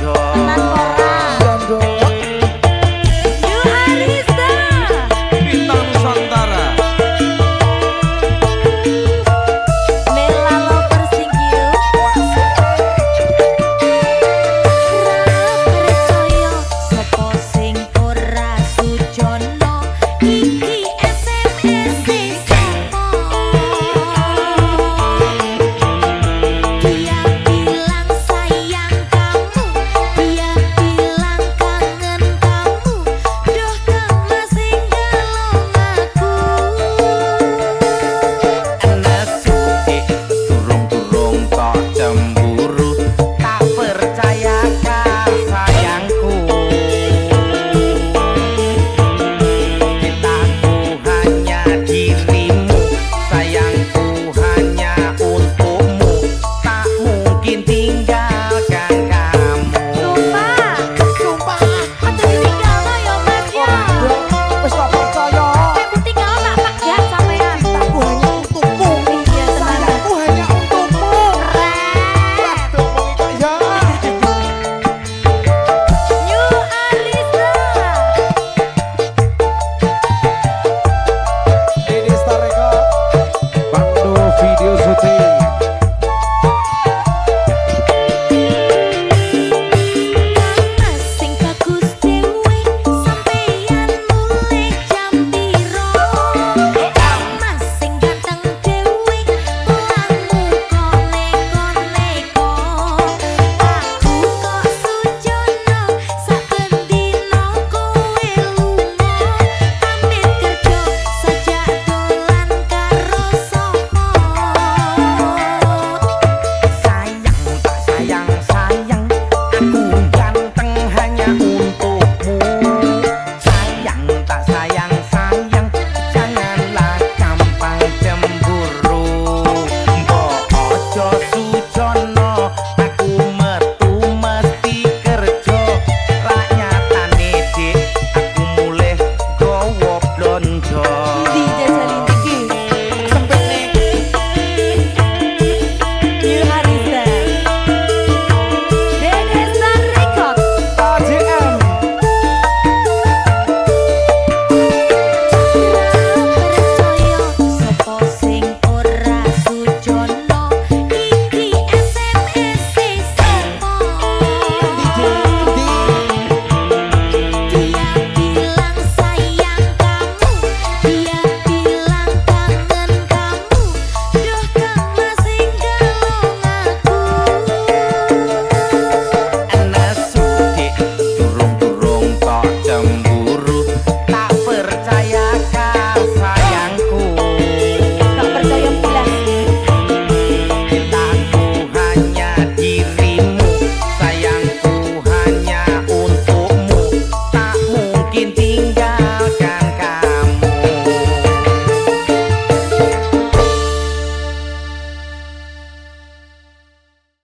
tròn